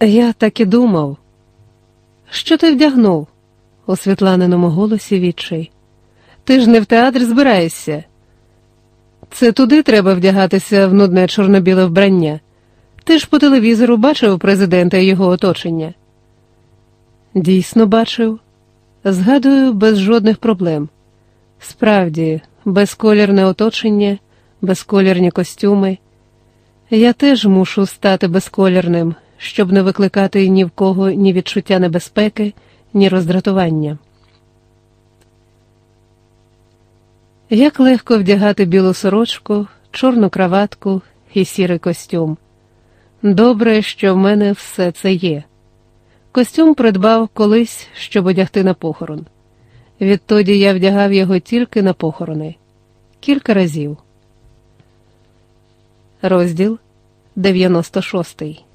Я так і думав. Що ти вдягнув? у Світланиному голосі відчай. Ти ж не в театр збираєшся. Це туди треба вдягатися в нудне чорно-біле вбрання. Ти ж по телевізору бачив президента і його оточення? Дійсно бачив. Згадую, без жодних проблем. Справді, безколірне оточення, безколірні костюми. Я теж мушу стати безколірним, щоб не викликати ні в кого ні відчуття небезпеки, ні роздратування. Як легко вдягати білу сорочку, чорну краватку і сірий костюм. Добре, що в мене все це є. Костюм придбав колись, щоб одягти на похорон. Відтоді я вдягав його тільки на похорони кілька разів. Розділ 96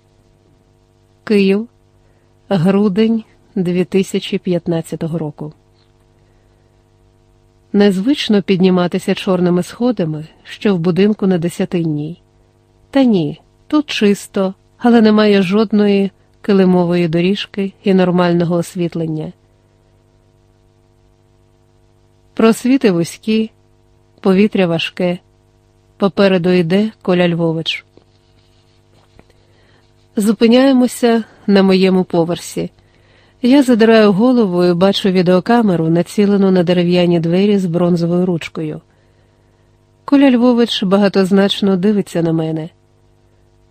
Київ, грудень 2015 року. Незвично підніматися чорними сходами, що в будинку на десятинній. Та ні, тут чисто, але немає жодної килимової доріжки і нормального освітлення. Просвіти вузькі, повітря важке. Попереду йде Коля Львович. Зупиняємося на моєму поверсі. Я задираю голову і бачу відеокамеру, націлену на дерев'яні двері з бронзовою ручкою. Коля Львович багатозначно дивиться на мене.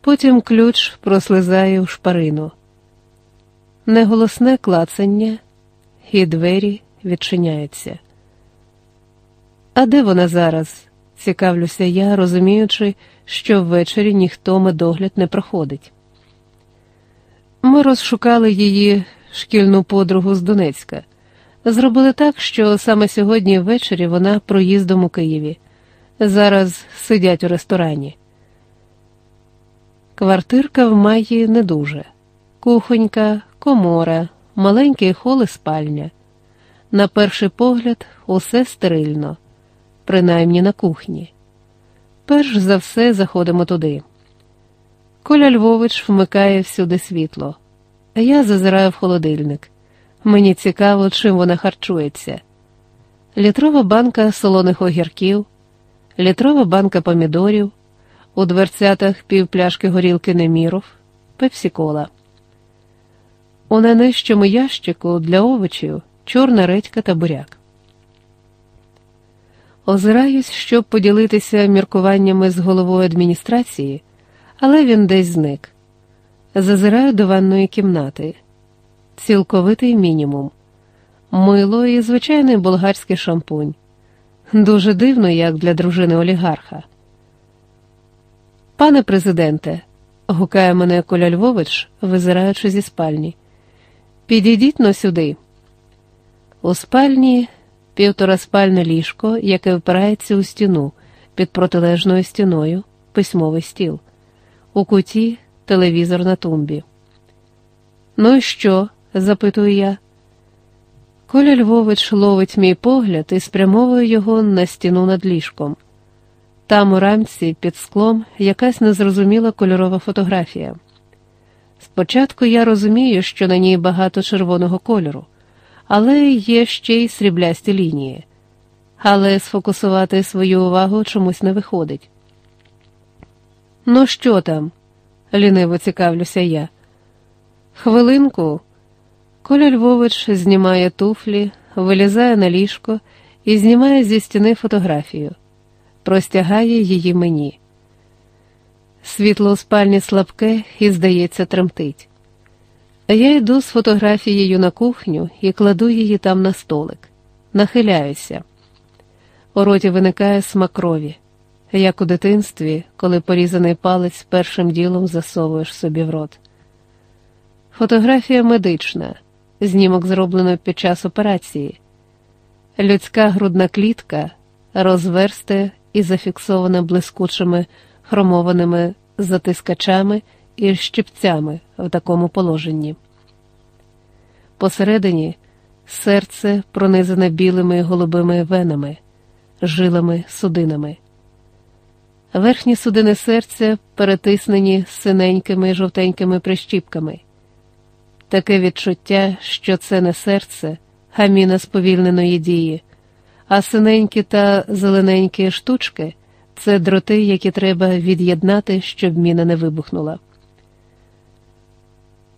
Потім ключ прослизає у шпарину. Неголосне клацання, і двері відчиняються. А де вона зараз? цікавлюся я, розуміючи, що ввечері ніхто медогляд не проходить. Ми розшукали її шкільну подругу з Донецька. Зробили так, що саме сьогодні ввечері вона проїздом у Києві. Зараз сидять у ресторані. Квартирка в маї не дуже. Кухонька, комора, маленький хол і спальня. На перший погляд, усе стерильно, принаймні на кухні. Перш за все заходимо туди. Коля Львович вмикає всюди світло. Я зазираю в холодильник. Мені цікаво, чим вона харчується. Літрова банка солоних огірків, літрова банка помідорів, у дверцятах півпляшки горілки Неміров, пепсікола. У найнижчому ящику для овочів чорна редька та буряк. Озираюсь, щоб поділитися міркуваннями з головою адміністрації, але він десь зник. Зазираю до ванної кімнати. Цілковитий мінімум, мило і звичайний болгарський шампунь. Дуже дивно, як для дружини олігарха. Пане президенте, гукає мене Коля Львович, визираючи зі спальні. Підійдіть но сюди. У спальні півтораспальне ліжко, яке впирається у стіну, під протилежною стіною, письмовий стіл. У куті телевізор на тумбі. Ну і що? запитую я. Коля Львович ловить мій погляд і спрямовує його на стіну над ліжком. Там у рамці під склом якась незрозуміла кольорова фотографія. Спочатку я розумію, що на ній багато червоного кольору, але є ще й сріблясті лінії. Але сфокусувати свою увагу чомусь не виходить. Ну, що там? ліниво цікавлюся я. Хвилинку. Коля Львович знімає туфлі, вилізає на ліжко і знімає зі стіни фотографію, простягає її мені. Світло у спальні слабке і, здається, тремтить. Я йду з фотографією на кухню і кладу її там на столик, нахиляюся. У роті виникає смак крові як у дитинстві, коли порізаний палець першим ділом засовуєш собі в рот. Фотографія медична, знімок зроблено під час операції. Людська грудна клітка розверсте і зафіксована блискучими хромованими затискачами і щипцями в такому положенні. Посередині серце пронизане білими голубими венами, жилами, судинами. Верхні судини серця перетиснені синенькими жовтенькими прищіпками, таке відчуття, що це не серце, а міна сповільненої дії, а синенькі та зелененькі штучки це дроти, які треба від'єднати, щоб міна не вибухнула.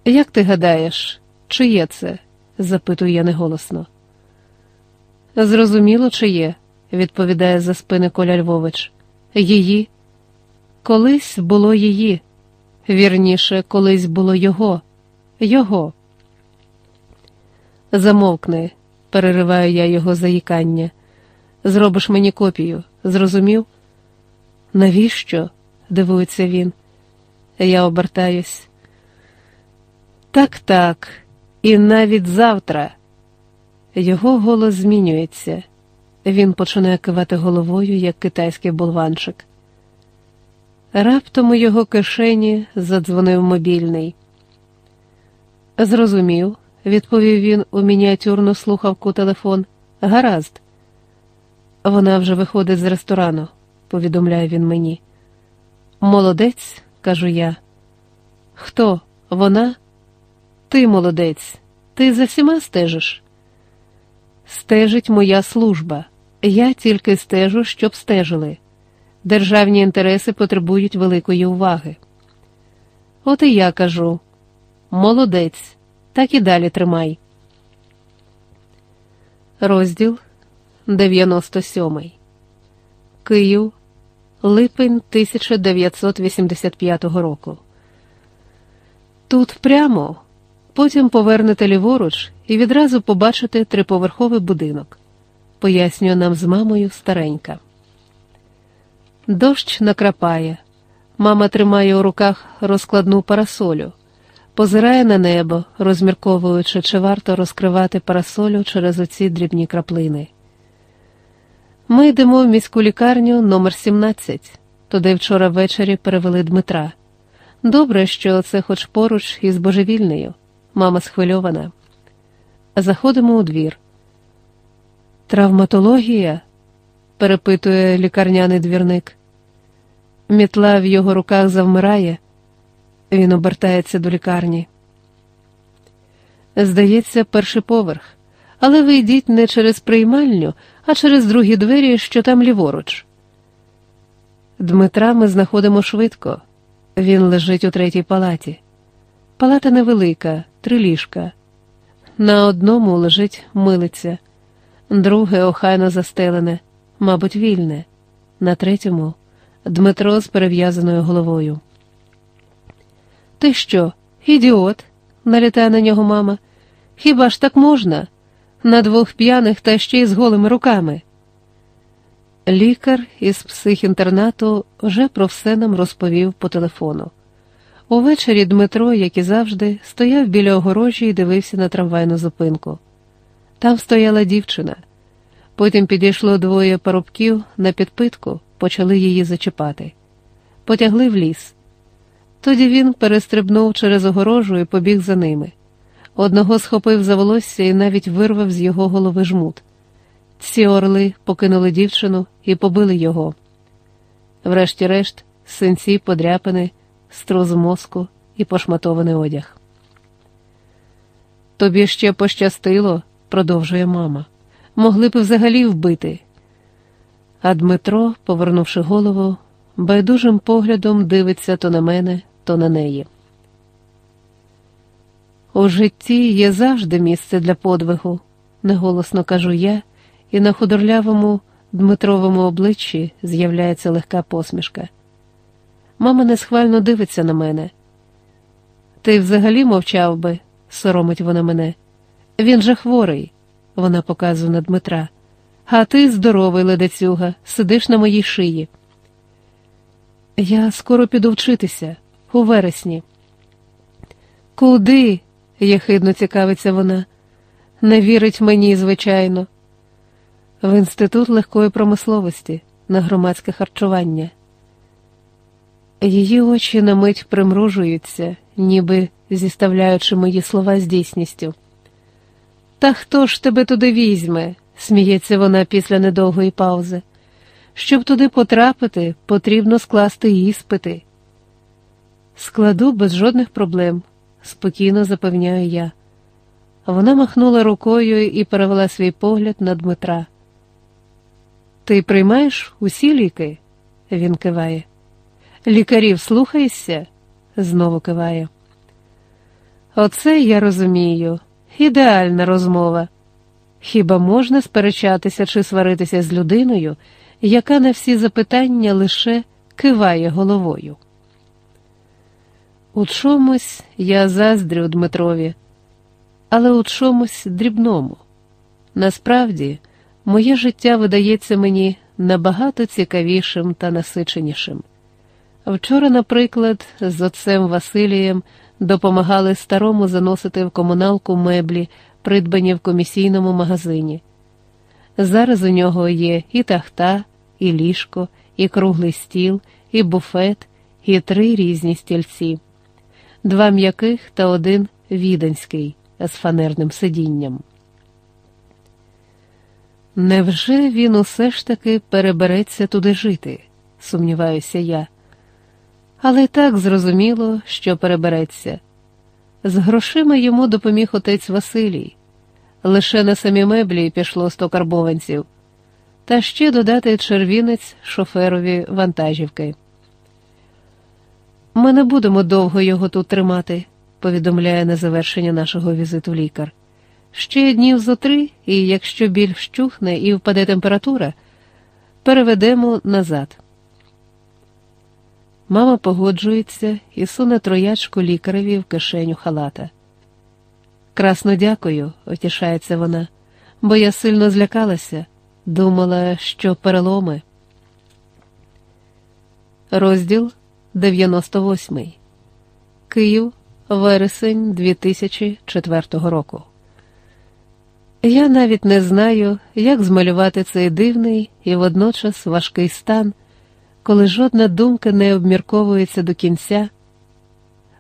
Як ти гадаєш, чиє це? запитую я неголосно. Зрозуміло, чиє, відповідає за спини Коля Львович. Її. Колись було її, вірніше, колись було його, його. Замовкни, перериваю я його заїкання. Зробиш мені копію, зрозумів? Навіщо? дивується він. Я обертаюсь. Так, так, і навіть завтра. Його голос змінюється. Він починає кивати головою, як китайський болванчик. Раптом у його кишені задзвонив мобільний. Зрозумів, відповів він у мініатюрну слухавку телефон. Гаразд. Вона вже виходить з ресторану, повідомляє він мені. Молодець, кажу я. Хто? Вона? Ти молодець, ти за всіма стежиш? Стежить моя служба. Я тільки стежу, щоб стежили. Державні інтереси потребують великої уваги. От і я кажу молодець, так і далі тримай. Розділ 97 Київ, липень 1985 року. Тут прямо, потім повернете ліворуч і відразу побачите триповерховий будинок, пояснює нам з мамою старенька. Дощ накрапає. Мама тримає у руках розкладну парасолю, позирає на небо, розмірковуючи, чи варто розкривати парасолю через оці дрібні краплини. Ми йдемо в міську лікарню номер 17 туди вчора ввечері перевели Дмитра. Добре, що це хоч поруч із божевільнею. Мама схвильована. Заходимо у двір. Травматологія? перепитує лікарняний двірник. Мітла в його руках завмирає, він обертається до лікарні. Здається, перший поверх, але ви йдіть не через приймальню, а через другі двері, що там ліворуч. Дмитра ми знаходимо швидко. Він лежить у третій палаті. Палата невелика, три ліжка. На одному лежить милиця, друге охайно застелене, мабуть, вільне, на третьому Дмитро з перев'язаною головою. Ти що, ідіот? налітає на нього мама. Хіба ж так можна? На двох п'яних та ще й з голими руками. Лікар із психінтернату вже про все нам розповів по телефону. Увечері Дмитро, як і завжди, стояв біля огорожі і дивився на трамвайну зупинку. Там стояла дівчина. Потім підійшло двоє парубків на підпитку, почали її зачіпати, потягли в ліс. Тоді він перестрибнув через огорожу і побіг за ними. Одного схопив за волосся і навіть вирвав з його голови жмут. Ці орли покинули дівчину і побили його. Врешті-решт, синці подряпини, струс мозку і пошматований одяг. Тобі ще пощастило, продовжує мама. Могли б взагалі вбити. А Дмитро, повернувши голову, байдужим поглядом дивиться то на мене, то на неї. У житті є завжди місце для подвигу, неголосно кажу я і на худорлявому Дмитровому обличчі з'являється легка посмішка. Мама несхвально дивиться на мене. Ти взагалі мовчав би, соромить вона мене. Він же хворий, вона показує на Дмитра. А ти здоровий, ледацюга, сидиш на моїй шиї. Я скоро піду вчитися, у вересні. Куди? єхидно цікавиться вона. Не вірить мені, звичайно в інститут легкої промисловості на громадське харчування. Її очі на мить примружуються, ніби зіставляючи мої слова з дійсністю. Та хто ж тебе туди візьме? сміється вона після недовгої паузи. Щоб туди потрапити, потрібно скласти іспити. Складу без жодних проблем, спокійно запевняю я. Вона махнула рукою і перевела свій погляд на Дмитра. Ти приймаєш усі ліки? Він киває. Лікарів слухаєшся? знову киває. Оце я розумію. Ідеальна розмова. Хіба можна сперечатися чи сваритися з людиною, яка на всі запитання лише киває головою? У чомусь я заздрю Дмитрові, але у чомусь дрібному. Насправді, моє життя видається мені набагато цікавішим та насиченішим. Вчора, наприклад, з отцем Василієм допомагали старому заносити в комуналку меблі, придбані в комісійному магазині. Зараз у нього є і тахта, і ліжко, і круглий стіл, і буфет, і три різні стільці, два м'яких та один віденський з фанерним сидінням. Невже він усе ж таки перебереться туди жити? сумніваюся я. Але так зрозуміло, що перебереться. З грошима йому допоміг отець Василій. Лише на самі меблі пішло сто карбованців, та ще додати червінець шоферові вантажівки. Ми не будемо довго його тут тримати, повідомляє на завершення нашого візиту лікар. Ще днів зо три, і якщо біль вщухне і впаде температура, переведемо назад. Мама погоджується і суне троячку лікареві в кишеню халата. Красно дякую, отішається вона, бо я сильно злякалася, думала, що переломи. Розділ 98 Київ, вересень 2004 року. Я навіть не знаю, як змалювати цей дивний і водночас важкий стан коли жодна думка не обмірковується до кінця,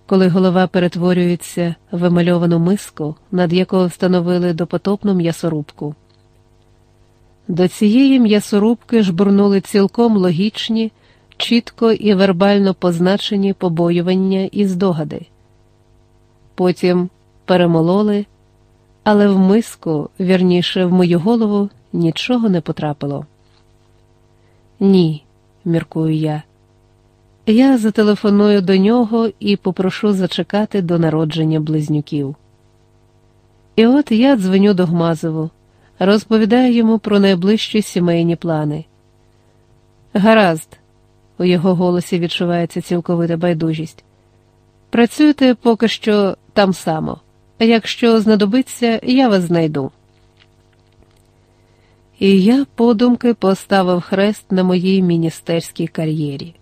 коли голова перетворюється в емальовану миску, над якою встановили допотопну м'ясорубку. До цієї м'ясорубки жбурнули цілком логічні, чітко і вербально позначені побоювання і здогади. Потім перемололи, але в миску, вірніше, в мою голову, нічого не потрапило. Ні, міркую я. Я зателефоную до нього і попрошу зачекати до народження близнюків. І от я дзвоню до Гмазову, розповідаю йому про найближчі сімейні плани. Гаразд, у його голосі відчувається цілковита байдужість. Працюйте поки що там само. Якщо знадобиться, я вас знайду. І я подумки поставив хрест на моїй міністерській кар'єрі.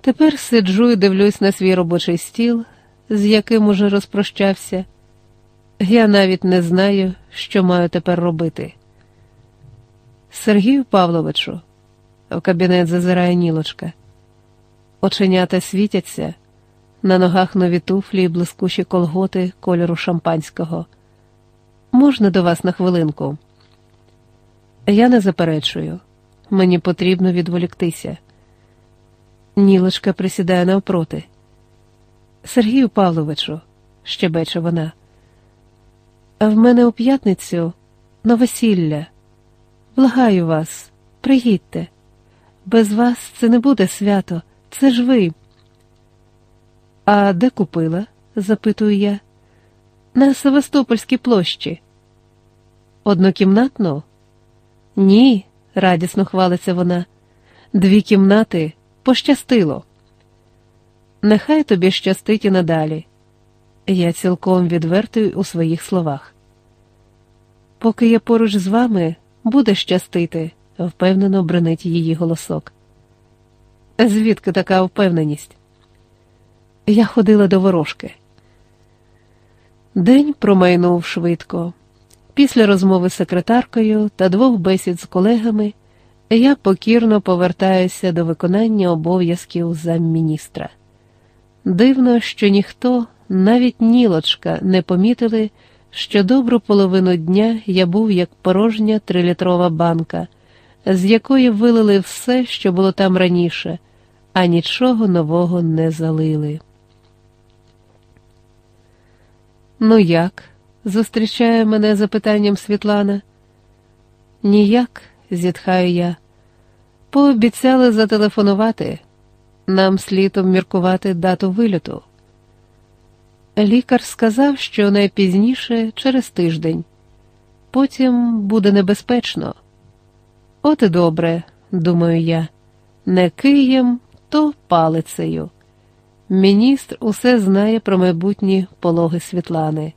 Тепер сиджу і дивлюсь на свій робочий стіл, з яким уже розпрощався. Я навіть не знаю, що маю тепер робити. Сергію Павловичу, в кабінет зазирає нілочка. Оченята світяться, на ногах нові туфлі і блискучі колготи кольору шампанського. Можна до вас на хвилинку? Я не заперечую, мені потрібно відволіктися. Нілочка присідає навпроти. Сергію Павловичу, щебече вона, в мене у п'ятницю на весілля. Благаю вас, приїдьте. Без вас це не буде свято, це ж ви. А де купила? запитую я. На Севастопольській площі. Однокімнатну? Ні, радісно хвалиться вона. Дві кімнати пощастило. Нехай тобі щастить і надалі. Я цілком відвертий у своїх словах. Поки я поруч з вами, буде щастити, впевнено бренить її голосок. Звідки така впевненість? Я ходила до ворожки. День промайнув швидко. Після розмови з секретаркою та двох бесід з колегами я покірно повертаюся до виконання обов'язків замміністра. Дивно, що ніхто, навіть нілочка, не помітили, що добру половину дня я був як порожня трилітрова банка, з якої вилили все, що було там раніше, а нічого нового не залили. Ну як? Зустрічає мене запитанням Світлана. Ніяк, зітхаю я. Пообіцяли зателефонувати. Нам слід обміркувати дату вильоту. Лікар сказав, що найпізніше через тиждень. Потім буде небезпечно. От і добре, думаю я, не києм, то палицею. Міністр усе знає про майбутні пологи Світлани.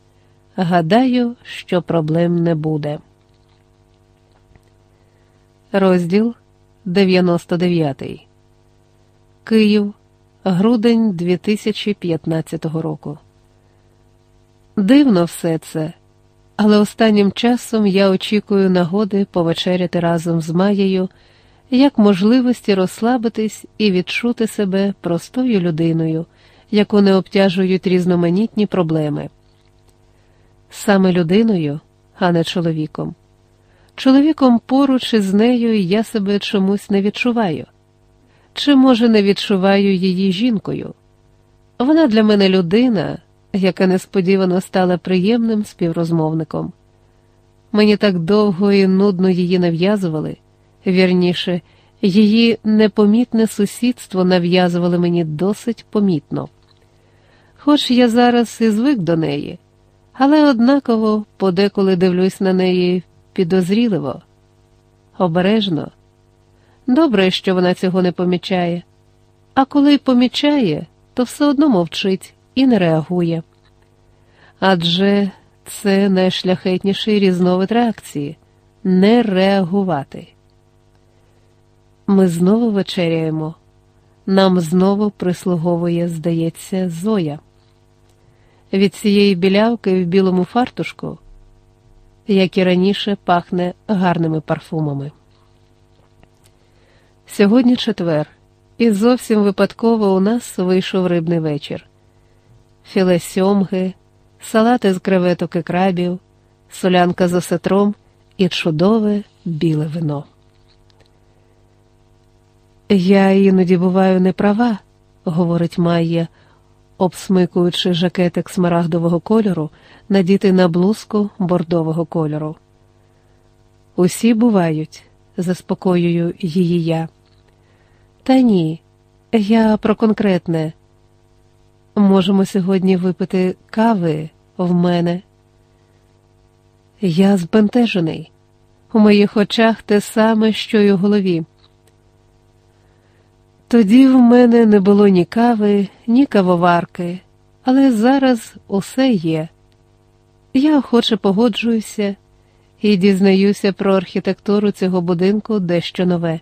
Гадаю, що проблем не буде. Розділ 99 Київ, грудень 2015 року. Дивно все це, але останнім часом я очікую нагоди повечеряти разом з Маєю, як можливості розслабитись і відчути себе простою людиною, яку не обтяжують різноманітні проблеми. Саме людиною, а не чоловіком. Чоловіком поруч із нею я себе чомусь не відчуваю. Чи, може, не відчуваю її жінкою? Вона для мене людина яка несподівано стала приємним співрозмовником. Мені так довго і нудно її нав'язували, вірніше, її непомітне сусідство нав'язували мені досить помітно. Хоч я зараз і звик до неї, але однаково подеколи дивлюсь на неї підозріливо, обережно. Добре, що вона цього не помічає, а коли помічає, то все одно мовчить і не реагує. Адже це найшляхетніший різновид реакції не реагувати. Ми знову вечеряємо. Нам знову прислуговує, здається, Зоя. Від цієї білявки в білому фартушку, як і раніше, пахне гарними парфумами. Сьогодні четвер, і зовсім випадково у нас вийшов рибний вечір філе сьомги, салати з креветок і крабів, солянка з осетром і чудове біле вино. Я іноді буваю не права, говорить Майя, обсмикуючи жакетик смарагдового кольору, надітий на блузку бордового кольору. Усі бувають, заспокоюю її я. Та ні, я про конкретне. Можемо сьогодні випити кави в мене. Я збентежений. У моїх очах те саме, що й у голові. Тоді в мене не було ні кави, ні кавоварки, але зараз усе є. Я охоче погоджуюся і дізнаюся про архітектуру цього будинку дещо нове.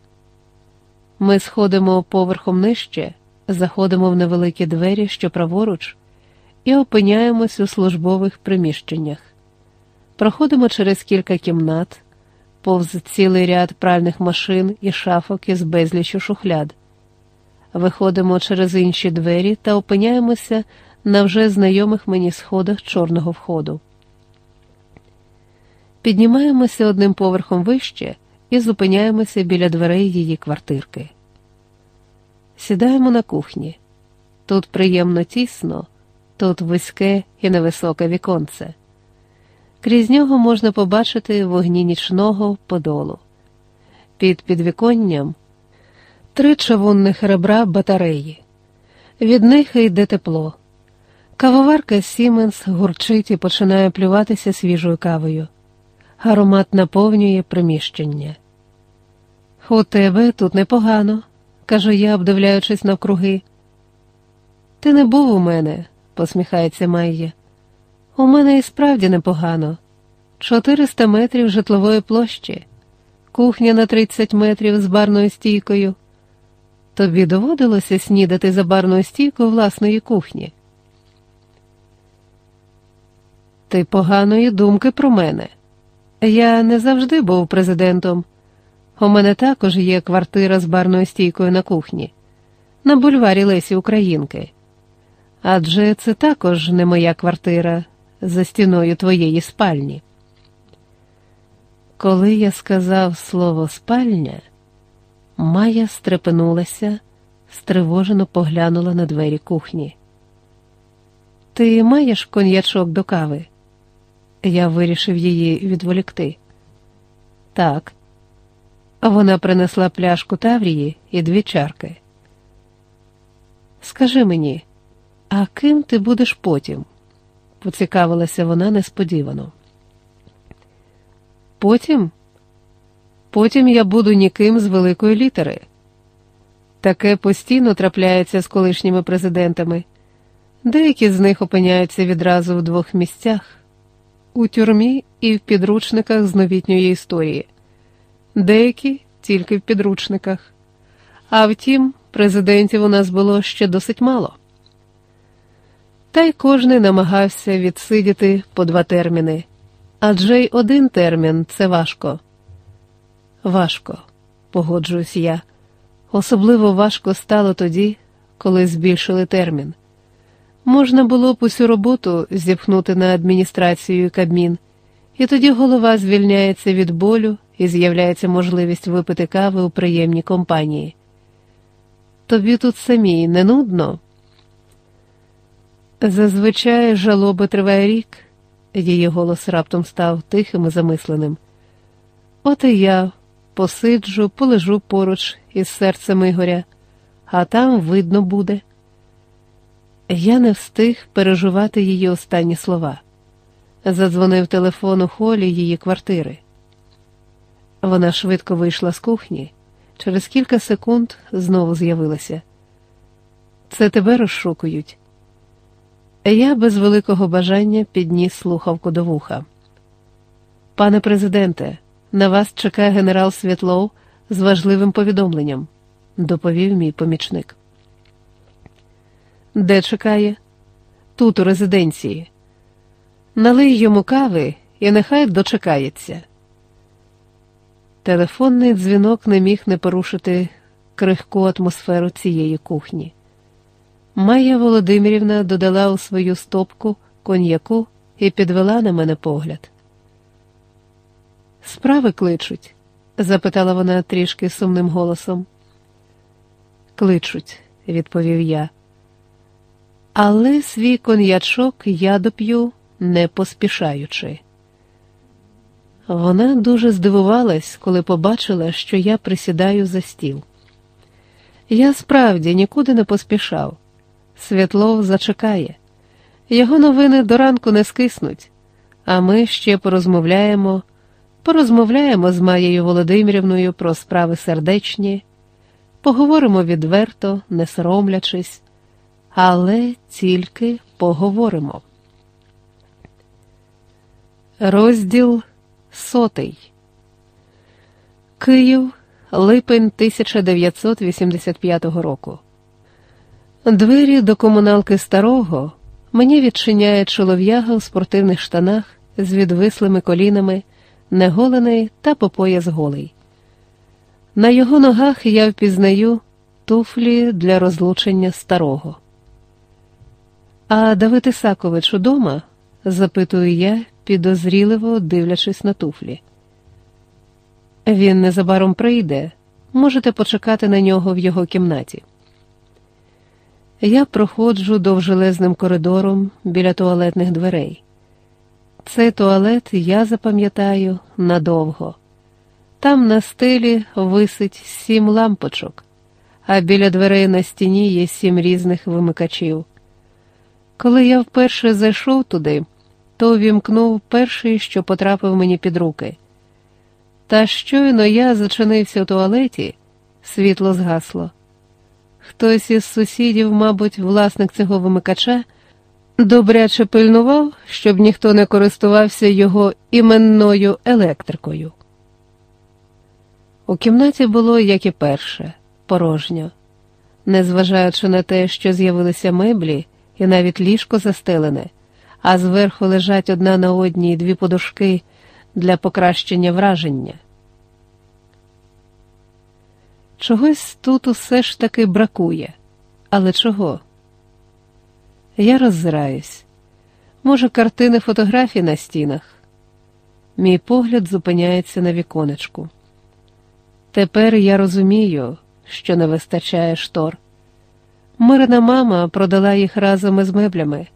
Ми сходимо поверхом нижче заходимо в невеликі двері, що праворуч, і опиняємось у службових приміщеннях. Проходимо через кілька кімнат, повз цілий ряд пральних машин і шафок із безлічу шухляд. Виходимо через інші двері та опиняємося на вже знайомих мені сходах чорного входу. Піднімаємося одним поверхом вище і зупиняємося біля дверей її квартирки. Сідаємо на кухні. Тут приємно тісно, тут вузьке і невисоке віконце. Крізь нього можна побачити вогні нічного подолу. Під підвіконням три чавунних ребра батареї. Від них йде тепло. Кавоварка Сіменс гурчить і починає плюватися свіжою кавою. Аромат наповнює приміщення. У тебе тут непогано кажу я, обдивляючись навкруги. Ти не був у мене, посміхається Майя. У мене і справді непогано. 400 метрів житлової площі, кухня на 30 метрів з барною стійкою. Тобі доводилося снідати за барною стійкою власної кухні. Ти поганої думки про мене. Я не завжди був президентом. У мене також є квартира з барною стійкою на кухні, на бульварі Лесі Українки. Адже це також не моя квартира за стіною твоєї спальні. Коли я сказав слово спальня, Майя стрепенулася, стривожено поглянула на двері кухні. Ти маєш коньячок до кави? Я вирішив її відволікти. Так. Вона принесла пляшку Таврії і дві чарки. Скажи мені, а ким ти будеш потім? поцікавилася вона несподівано. Потім? Потім я буду ніким з великої літери. Таке постійно трапляється з колишніми президентами. Деякі з них опиняються відразу в двох місцях у тюрмі і в підручниках з новітньої історії, деякі тільки в підручниках. А втім, президентів у нас було ще досить мало. Та й кожний намагався відсидіти по два терміни, адже й один термін це важко. Важко, погоджуюсь я. Особливо важко стало тоді, коли збільшили термін. Можна було б усю роботу зіпхнути на адміністрацію і Кабмін, і тоді голова звільняється від болю і з'являється можливість випити кави у приємній компанії. Тобі тут самій не нудно? Зазвичай жалоби триває рік, її голос раптом став тихим і замисленим. От і я посиджу, полежу поруч із серцем Ігоря, а там видно буде. Я не встиг переживати її останні слова. Задзвонив телефон у холі її квартири. Вона швидко вийшла з кухні, через кілька секунд знову з'явилася. Це тебе розшукують. Я без великого бажання підніс слухавку до вуха. Пане президенте, на вас чекає генерал Світлов з важливим повідомленням, доповів мій помічник. Де чекає? Тут, у резиденції. Налий йому кави і нехай дочекається. Телефонний дзвінок не міг не порушити крихку атмосферу цієї кухні. Майя Володимирівна додала у свою стопку коньяку і підвела на мене погляд. Справи кличуть? запитала вона трішки сумним голосом. Кличуть, відповів я. Але свій коньячок я доп'ю, не поспішаючи. Вона дуже здивувалась, коли побачила, що я присідаю за стіл. Я справді нікуди не поспішав. Світлов зачекає. Його новини до ранку не скиснуть, а ми ще порозмовляємо, порозмовляємо з Маєю Володимирівною про справи сердечні, поговоримо відверто, не соромлячись, але тільки поговоримо. Розділ сотий Київ, липень 1985 року. Двері до комуналки старого мені відчиняє чолов'яга у спортивних штанах з відвислими колінами, неголений та по пояс голий. На його ногах я впізнаю туфлі для розлучення старого. А Давид Ісакович удома? запитую я, підозріливо дивлячись на туфлі. Він незабаром прийде, можете почекати на нього в його кімнаті. Я проходжу довжелезним коридором біля туалетних дверей. Цей туалет я запам'ятаю надовго. Там на стелі висить сім лампочок, а біля дверей на стіні є сім різних вимикачів. Коли я вперше зайшов туди, то вімкнув перший, що потрапив мені під руки. Та щойно я зачинився у туалеті, світло згасло. Хтось із сусідів, мабуть, власник цього вимикача, добряче пильнував, щоб ніхто не користувався його іменною електрикою. У кімнаті було, як і перше, порожньо. Незважаючи на те, що з'явилися меблі, і навіть ліжко застелене, а зверху лежать одна на одній дві подушки для покращення враження. Чогось тут усе ж таки бракує, але чого? Я роззираюсь. Може, картини фотографій на стінах. Мій погляд зупиняється на віконечку. Тепер я розумію, що не вистачає штор. Мирна мама продала їх разом із меблями.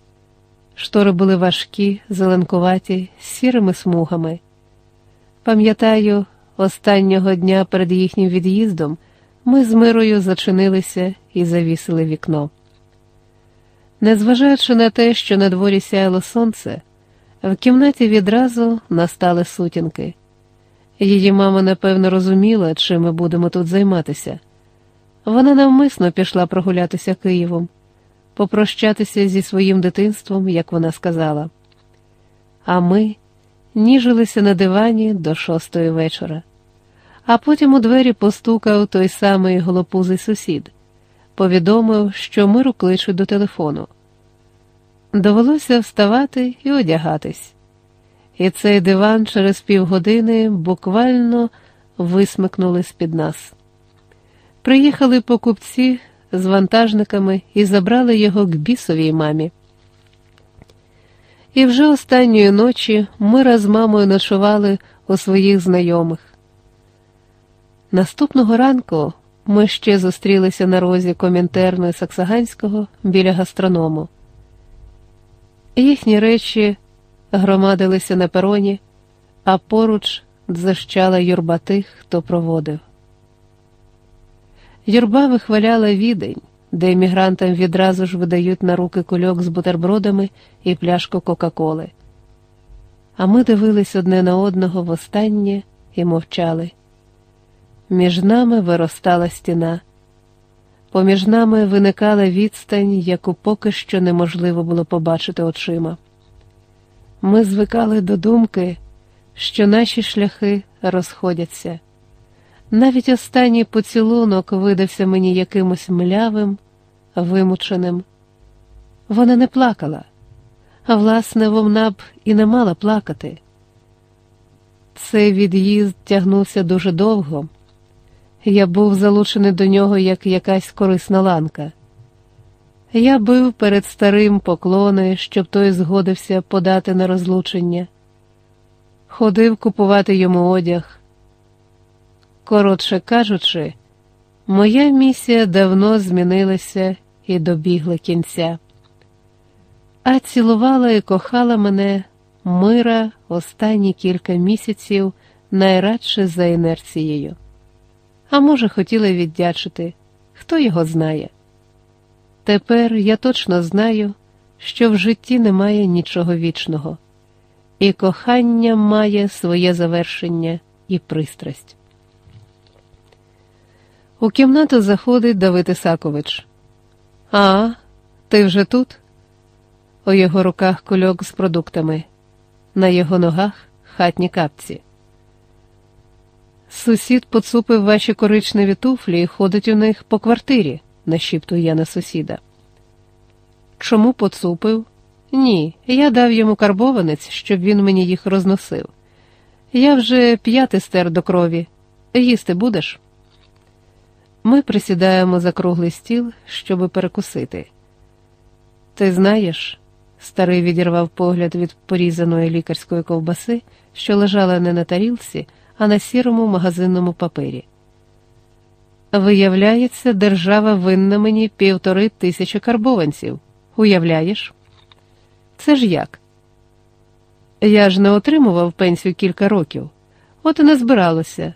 Штори були важкі, зеленкуваті, з сірими смугами. Пам'ятаю, останнього дня перед їхнім від'їздом ми з мирою зачинилися і завісили вікно. Незважаючи на те, що на дворі сяяло сонце, в кімнаті відразу настали сутінки. Її мама, напевно, розуміла, чим ми будемо тут займатися. Вона навмисно пішла прогулятися Києвом, попрощатися зі своїм дитинством, як вона сказала. А ми ніжилися на дивані до шостої вечора. А потім у двері постукав той самий голопузий сусід, повідомив, що миру кличуть до телефону. Довелося вставати і одягатись. І цей диван через півгодини буквально висмикнули з-під нас. Приїхали покупці з вантажниками і забрали його к бісовій мамі. І вже останньої ночі ми з мамою ночували у своїх знайомих. Наступного ранку ми ще зустрілися на розі Комінтерної Саксаганського біля гастроному. Їхні речі громадилися на пероні, а поруч дзищала юрба тих, хто проводив. Юрба вихваляла відень, де емігрантам відразу ж видають на руки кульок з бутербродами і пляшку Кока-Коли. А ми дивились одне на одного востаннє і мовчали. Між нами виростала стіна, поміж нами виникала відстань, яку поки що неможливо було побачити очима. Ми звикали до думки, що наші шляхи розходяться. Навіть останній поцілунок видався мені якимось млявим, вимученим. Вона не плакала, а власне, вона б і не мала плакати. Цей від'їзд тягнувся дуже довго. Я був залучений до нього як якась корисна ланка. Я бив перед старим поклони, щоб той згодився подати на розлучення, ходив купувати йому одяг. Коротше кажучи, моя місія давно змінилася і добігла кінця, а цілувала і кохала мене мира останні кілька місяців найрадше за інерцією. А може, хотіла віддячити, хто його знає. Тепер я точно знаю, що в житті немає нічого вічного, і кохання має своє завершення і пристрасть. У кімнату заходить Давид Ісакович. А, ти вже тут? У його руках кульок з продуктами, на його ногах хатні капці. Сусід поцупив ваші коричневі туфлі і ходить у них по квартирі, нашіптую я на сусіда. Чому поцупив? Ні, я дав йому карбованець, щоб він мені їх розносив. Я вже п'ятий стер до крові. Їсти будеш? Ми присідаємо за круглий стіл, щоби перекусити. Ти знаєш, старий відірвав погляд від порізаної лікарської ковбаси, що лежала не на тарілці, а на сірому магазинному папері. Виявляється, держава винна мені півтори тисячі карбованців. Уявляєш? Це ж як? Я ж не отримував пенсію кілька років, от і не збиралося.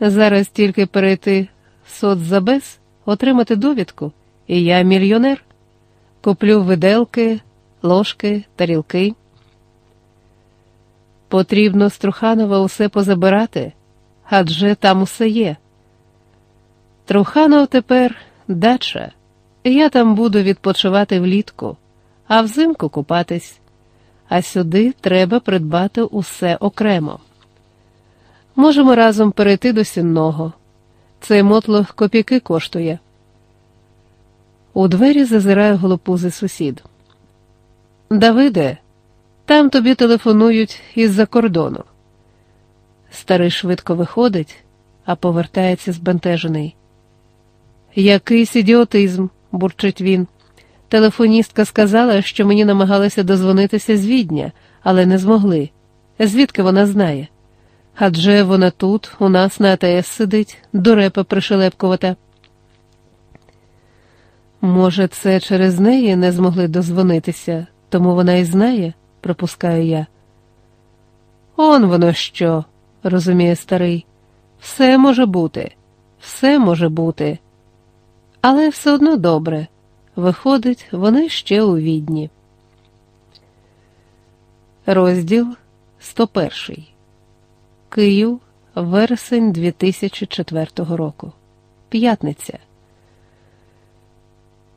Зараз тільки перейти соцзабез, отримати довідку, і я мільйонер. Куплю виделки, ложки, тарілки. Потрібно з Труханова усе позабирати, адже там усе є. Труханов тепер дача. Я там буду відпочивати влітку, а взимку купатись. А сюди треба придбати усе окремо. Можемо разом перейти до сінного. Цей мотлох копійки коштує. У двері зазирає голопузий сусід. Давиде, там тобі телефонують із-за кордону. Старий швидко виходить, а повертається збентежений. Якийсь ідіотизм, бурчить він. Телефоністка сказала, що мені намагалися дозвонитися з відня, але не змогли. Звідки вона знає? Адже вона тут, у нас на АТС сидить, дурепа пришелепкувата. Може, це через неї не змогли дозвонитися, Тому вона і знає, припускаю я. Он воно що, розуміє старий. Все може бути, все може бути. Але все одно добре. Виходить, вони ще у відні. Розділ 101. Київ, вересень 2004 року. П'ятниця.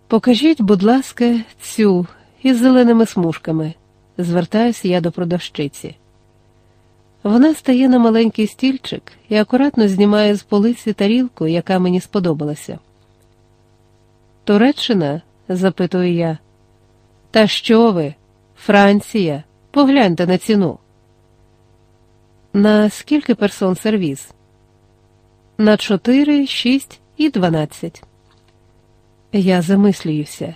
Покажіть, будь ласка, цю із зеленими смужками. Звертаюся я до продавщиці. Вона стає на маленький стільчик і акуратно знімає з полиці тарілку, яка мені сподобалася. Туреччина? запитую я. Та що ви? Франція? Погляньте на ціну. На скільки персон сервіз? На чотири, шість і дванадцять. Я замислююся.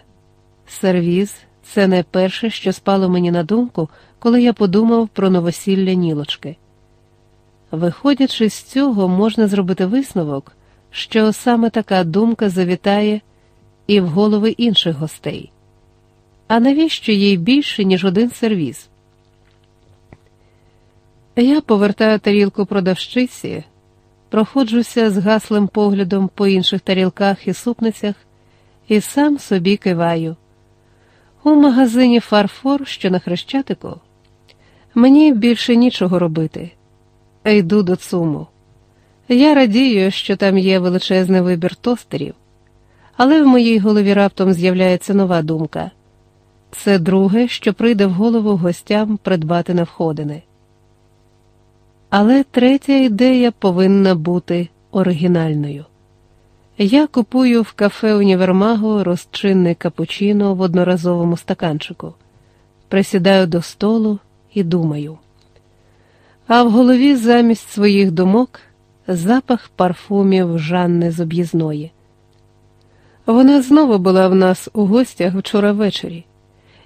Сервіз це не перше, що спало мені на думку, коли я подумав про новосілля нілочки. Виходячи з цього, можна зробити висновок, що саме така думка завітає і в голови інших гостей. А навіщо їй більше, ніж один сервіз? Я повертаю тарілку продавщиці, проходжуся з гаслим поглядом по інших тарілках і супницях і сам собі киваю. У магазині Фарфор, що на Хрещатику, мені більше нічого робити. Йду до цуму. Я радію, що там є величезний вибір тостерів, але в моїй голові раптом з'являється нова думка це друге, що прийде в голову гостям придбати на входини. Але третя ідея повинна бути оригінальною. Я купую в кафе універмагу розчинний капучино в одноразовому стаканчику, присідаю до столу і думаю. А в голові замість своїх думок запах парфумів Жанни з об'їзної. Вона знову була в нас у гостях вчора ввечері,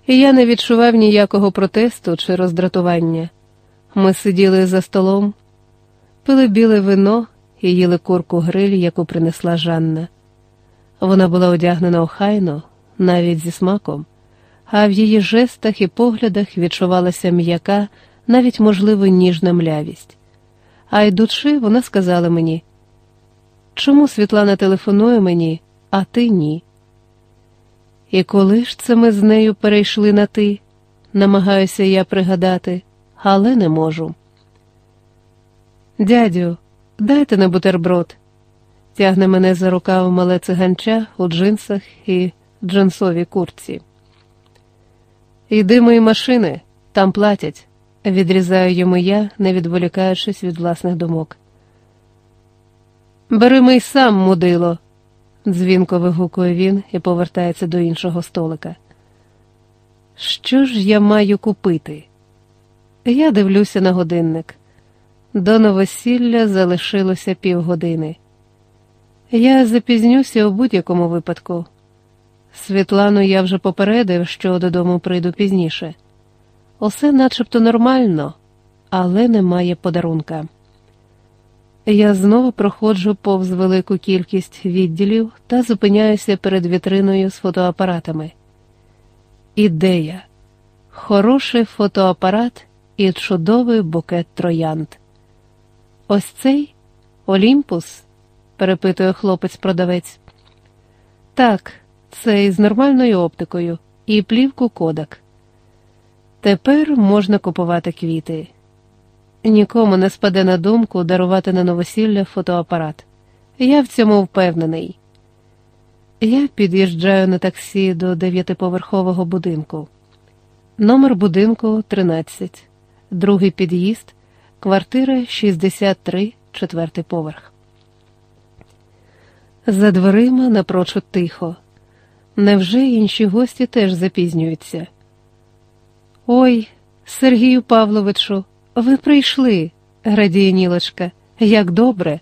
і я не відчував ніякого протесту чи роздратування. Ми сиділи за столом, пили біле вино і їли курку гриль, яку принесла Жанна. Вона була одягнена охайно, навіть зі смаком, а в її жестах і поглядах відчувалася м'яка, навіть, можливо, ніжна млявість. А йдучи, вона сказала мені, чому Світлана телефонує мені, а ти ні? І коли ж це ми з нею перейшли на ти, намагаюся я пригадати, але не можу. Дядю, Дайте на бутерброд. Тягне мене за рукав мале циганча у джинсах і джинсовій куртці. Йди мої машини, там платять, відрізаю йому я, не відволікаючись від власних думок. Бери мий сам, мудило, дзвінко вигукує він і повертається до іншого столика. Що ж я маю купити? Я дивлюся на годинник. До новосілля залишилося півгодини. Я запізнюся у будь-якому випадку. Світлану я вже попередив, що додому прийду пізніше. Усе начебто нормально, але немає подарунка. Я знову проходжу повз велику кількість відділів та зупиняюся перед вітриною з фотоапаратами. Ідея хороший фотоапарат і чудовий букет троянд. Ось цей Олімпус? перепитує хлопець-продавець. Так, цей з нормальною оптикою і плівку кодак. Тепер можна купувати квіти. Нікому не спаде на думку дарувати на новосілля фотоапарат. Я в цьому впевнений. Я під'їжджаю на таксі до дев'ятиповерхового будинку. Номер будинку 13, другий під'їзд. Квартира 63, четвертий поверх. За дверима напрочуд тихо. Невже інші гості теж запізнюються? Ой, Сергію Павловичу, ви прийшли, радіє Нілочка, як добре.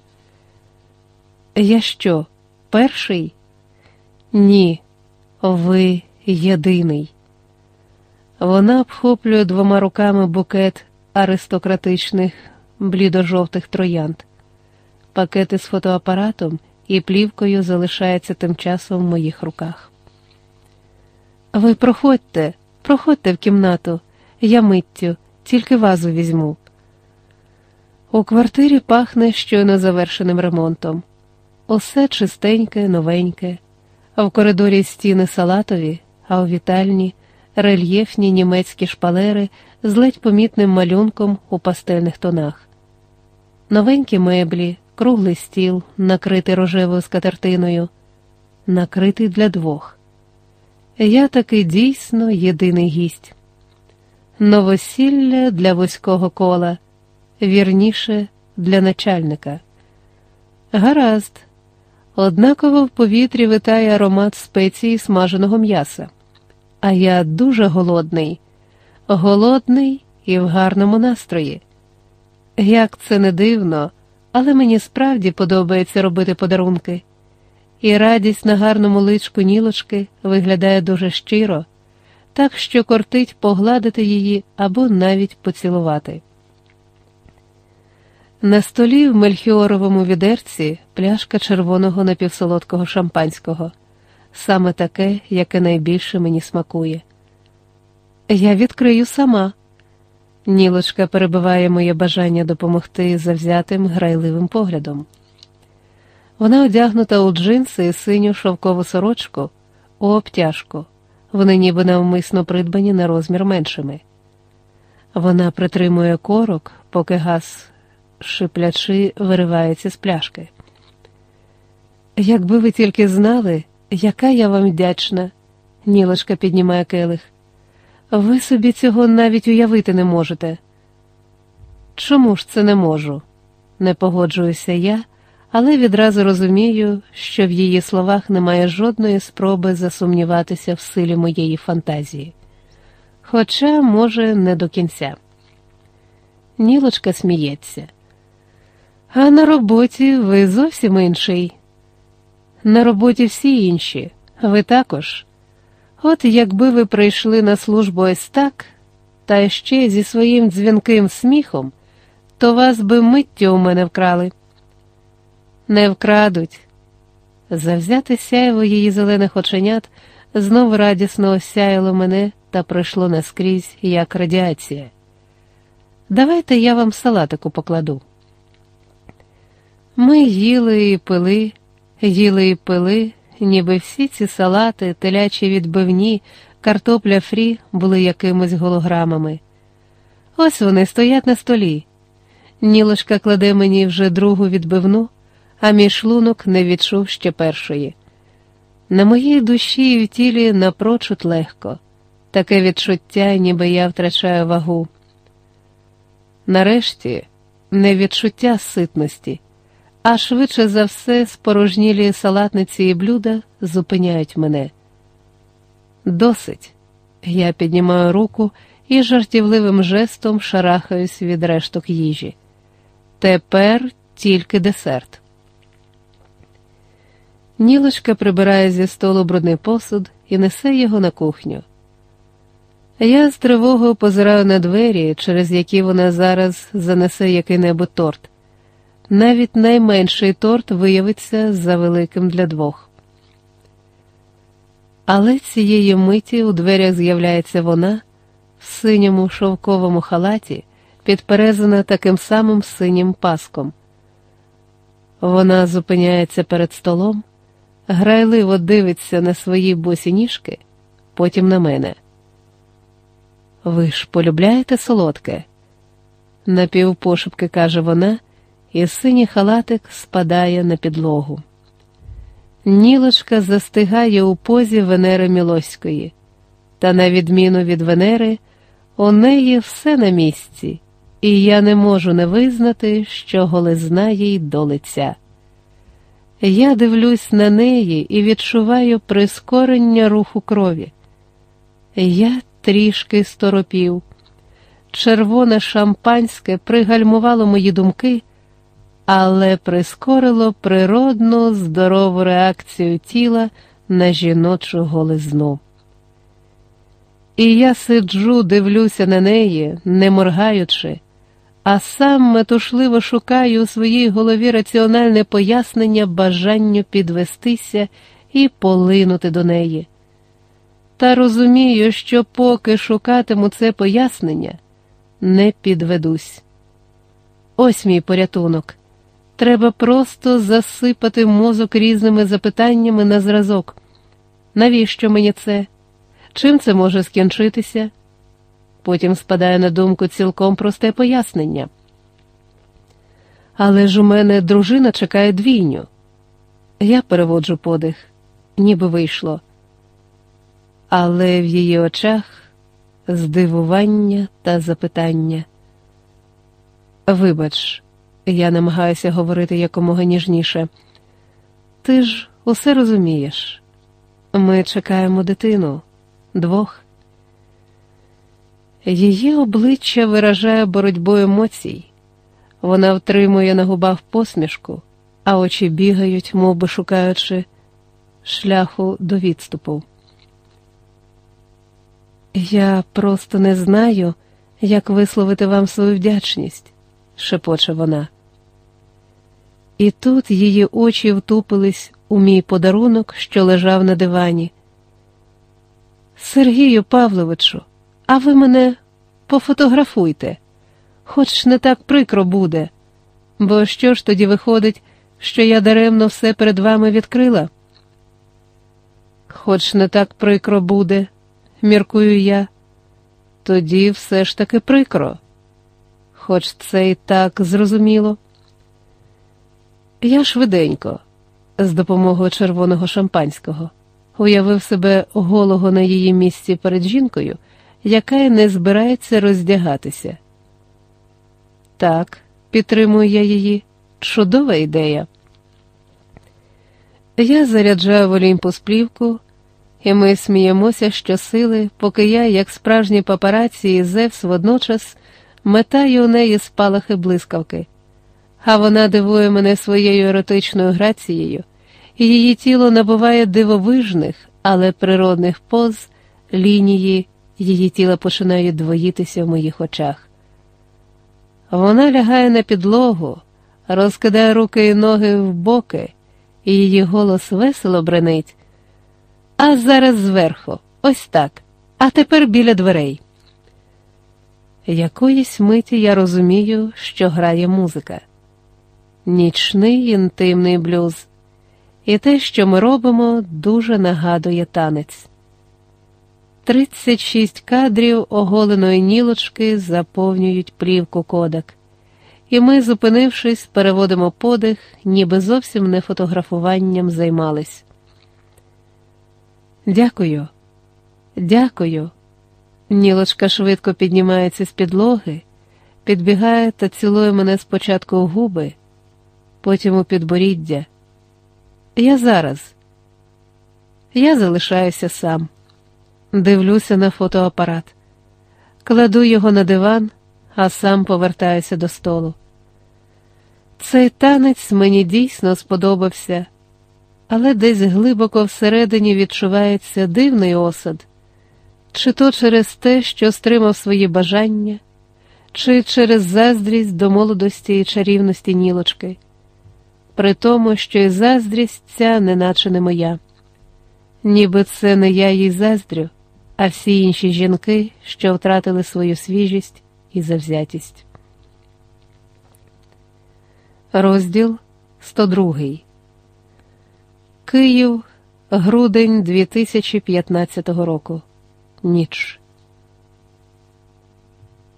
Я що, перший? Ні, ви єдиний. Вона обхоплює двома руками букет аристократичних блідо-жовтих троянд. Пакети з фотоапаратом і плівкою залишаються тим часом в моїх руках. Ви проходьте, Проходьте в кімнату, я миттю, тільки вазу візьму. У квартирі пахне щойно завершеним ремонтом. Усе чистеньке, новеньке, в коридорі стіни салатові, а у вітальні рельєфні німецькі шпалери з ледь помітним малюнком у пастельних тонах. Новенькі меблі, круглий стіл, накритий рожевою скатертиною, накритий для двох. Я таки дійсно єдиний гість. Новосілля для вузького кола, вірніше для начальника. Гаразд, однаково в повітрі витає аромат спеції смаженого м'яса. А я дуже голодний, голодний і в гарному настрої. Як це не дивно, але мені справді подобається робити подарунки, і радість на гарному личку нілочки виглядає дуже щиро, так що кортить погладити її або навіть поцілувати. На столі в мельхіоровому відерці пляшка червоного напівсолодкого шампанського, саме таке, яке найбільше мені смакує. Я відкрию сама. Нілочка перебиває моє бажання допомогти завзятим грайливим поглядом. Вона одягнута у джинси і синю шовкову сорочку, у обтяжку. Вони ніби навмисно придбані на розмір меншими. Вона притримує корок, поки газ, шиплячи, виривається з пляшки. Якби ви тільки знали, яка я вам вдячна, Нілочка піднімає келих. Ви собі цього навіть уявити не можете. Чому ж це не можу? Не погоджуюся я, але відразу розумію, що в її словах немає жодної спроби засумніватися в силі моєї фантазії. Хоча, може, не до кінця. Нілочка сміється. А на роботі ви зовсім інший. На роботі всі інші, ви також. От якби ви прийшли на службу ось так, та ще зі своїм дзвінким сміхом, то вас би миттю у мене вкрали. Не вкрадуть. Завзяте сяйво її зелених оченят знову радісно осяяло мене та пройшло наскрізь, як радіація. Давайте я вам салатику покладу. Ми їли і пили, їли і пили, ніби всі ці салати, телячі відбивні, картопля фрі були якимись голограмами. Ось вони стоять на столі. Нілочка кладе мені вже другу відбивну, а мій шлунок не відчув ще першої. На моїй душі і в тілі напрочуд легко, таке відчуття, ніби я втрачаю вагу. Нарешті не відчуття ситності а швидше за все спорожнілі салатниці і блюда зупиняють мене. Досить. Я піднімаю руку і жартівливим жестом шарахаюсь від решток їжі. Тепер тільки десерт. Нілочка прибирає зі столу брудний посуд і несе його на кухню. Я з тривогою позираю на двері, через які вона зараз занесе який-небудь торт навіть найменший торт виявиться завеликим для двох. Але цієї миті у дверях з'являється вона в синьому шовковому халаті, підперезана таким самим синім паском. Вона зупиняється перед столом, грайливо дивиться на свої босі ніжки, потім на мене. Ви ж полюбляєте солодке? напівпошепки каже вона і синій халатик спадає на підлогу. Нілочка застигає у позі Венери Мілоської, та, на відміну від Венери, у неї все на місці, і я не можу не визнати, що голизна їй до лиця. Я дивлюсь на неї і відчуваю прискорення руху крові. Я трішки сторопів. Червоне шампанське пригальмувало мої думки але прискорило природну здорову реакцію тіла на жіночу голизну. І я сиджу, дивлюся на неї, не моргаючи, а сам метушливо шукаю у своїй голові раціональне пояснення бажанню підвестися і полинути до неї. Та розумію, що поки шукатиму це пояснення, не підведусь. Ось мій порятунок. Треба просто засипати мозок різними запитаннями на зразок. Навіщо мені це? Чим це може скінчитися? Потім спадає на думку цілком просте пояснення. Але ж у мене дружина чекає двійню. Я переводжу подих, ніби вийшло. Але в її очах здивування та запитання. Вибач, я намагаюся говорити якомога ніжніше. Ти ж усе розумієш. Ми чекаємо дитину двох. Її обличчя виражає боротьбу емоцій. Вона втримує на губах посмішку, а очі бігають, мов би шукаючи шляху до відступу. Я просто не знаю, як висловити вам свою вдячність, шепоче вона. І тут її очі втупились у мій подарунок, що лежав на дивані. Сергію Павловичу, а ви мене пофотографуйте, хоч не так прикро буде, бо що ж тоді виходить, що я даремно все перед вами відкрила? Хоч не так прикро буде, міркую я, тоді все ж таки прикро, хоч це і так зрозуміло. Я швиденько, з допомогою червоного шампанського, уявив себе голого на її місці перед жінкою, яка не збирається роздягатися. Так, підтримую я її, чудова ідея. Я заряджаю в Олімпус плівку, і ми сміємося щосили, поки я, як справжні папараці і Зевс, водночас метаю у неї спалахи блискавки а вона дивує мене своєю еротичною грацією, її тіло набуває дивовижних, але природних поз, лінії, її тіло починає двоїтися в моїх очах. Вона лягає на підлогу, розкидає руки і ноги в боки, і її голос весело бренить. А зараз зверху, ось так, а тепер біля дверей. Якоїсь миті я розумію, що грає музика нічний інтимний блюз, і те, що ми робимо, дуже нагадує танець. 36 кадрів оголеної нілочки заповнюють плівку кодек, і ми, зупинившись, переводимо подих, ніби зовсім не фотографуванням займались. Дякую, дякую. Нілочка швидко піднімається з підлоги, підбігає та цілує мене спочатку в губи потім у підборіддя. Я зараз. Я залишаюся сам, дивлюся на фотоапарат, кладу його на диван, а сам повертаюся до столу. Цей танець мені дійсно сподобався, але десь глибоко всередині відчувається дивний осад, чи то через те, що стримав свої бажання, чи через заздрість до молодості і чарівності нілочки при тому, що й заздрість ця неначе не моя. Ніби це не я їй заздрю, а всі інші жінки, що втратили свою свіжість і завзятість. Розділ 102 Київ, грудень 2015 року. Ніч.